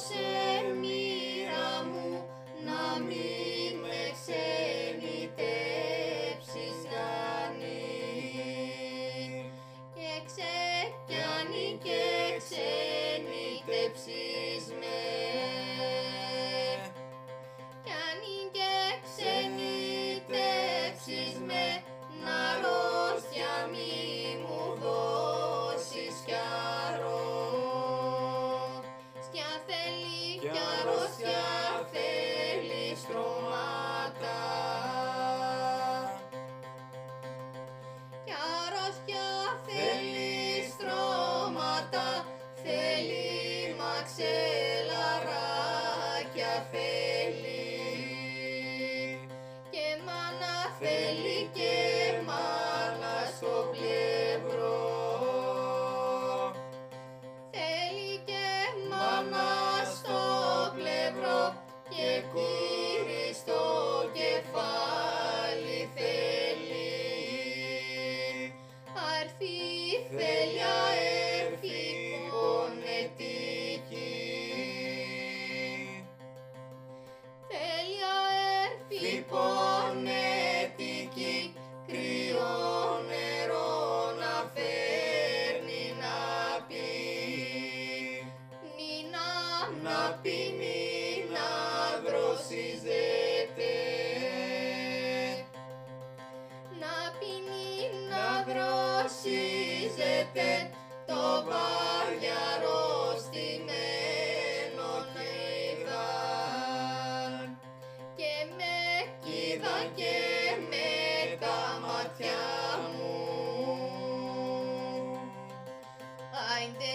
δώσε μοίρα μου να μην με ξενιτέψεις Γιάννη και ξε Γιάννη και ξενιτέψεις θέλει και μάνα στο πλευρό. Θέλει και μάνα στο πλευρό και κύρι στο κεφάλι θέλει. Αρφή θέλει αέρφη πονετική. Θέλει αέρφη πονετική να πίνει να δροσίζεται. Να πίνει να δροσίζεται το βαριαρό στημένο κοίδαν και με κοίδαν και με τα μάτια μου. Άιντε